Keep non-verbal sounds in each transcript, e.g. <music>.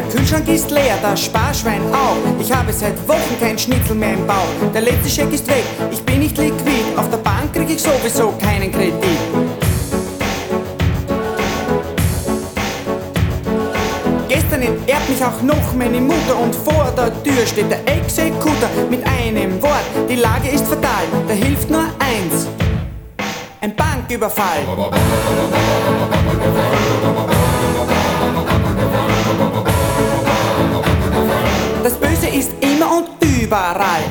Kühlschrank ist leer, das Sparschwein auch. Ich habe seit Wochen kein Schnitzel mehr im Bauch. Der letzte Scheck ist weg, ich bin nicht liquid. Auf der Bank krieg ich sowieso keinen Kredit. Gestern entehrt mich auch noch meine Mutter und vor der Tür steht der Exekutor mit einem Wort. Die Lage ist fatal, da hilft nur eins. Ein Banküberfall. Überall.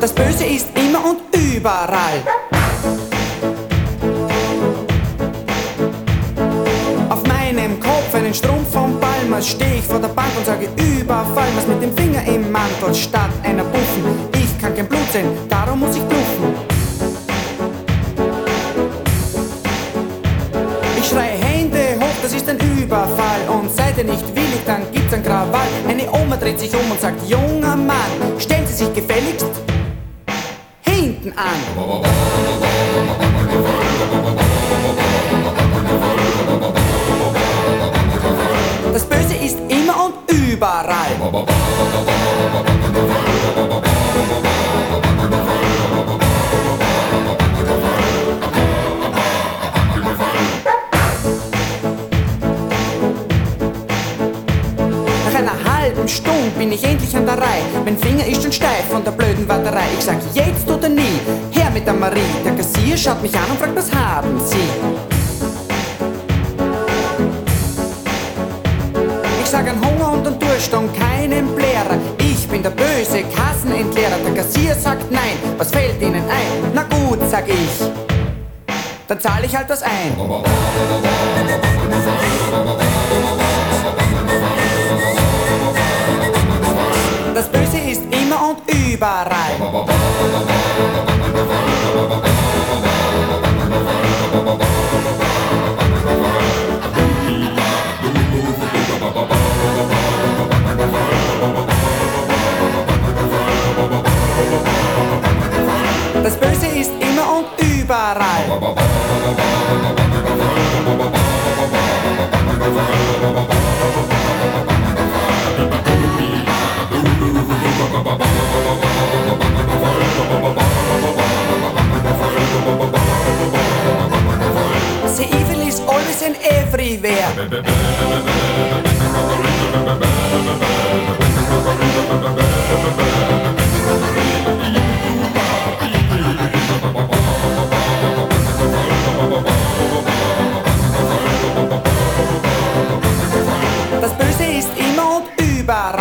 Das Böse ist immer und überall. Auf meinem Kopf einen Strumpf vom Palmas steh ich vor der Bank und sage Überfall, was mit dem Finger im Mantel statt einer Buffen. Ich kann kein Blut sehen, darum muss ich bluffen. Ihr nicht willig, dann gibt's ein Krawall. Eine Oma dreht sich um und sagt, junger Mann, stellen Sie sich gefälligst hinten an. Das Böse ist immer und überall. Einer halben Stunde bin ich endlich an der Reihe. Mein Finger ist schon steif von der blöden Warterei. Ich sag jetzt oder nie, her mit der Marie. Der Kassier schaut mich an und fragt, was haben Sie? Ich sag an Hunger und an Durst und keinen Blärer. Ich bin der böse Kassenentleerer. Der Kassier sagt nein, was fällt Ihnen ein? Na gut, sag ich. Dann zahle ich halt was ein. <laughs> überall. Das Böse ist immer und überall. Das Böse ist immer und überall.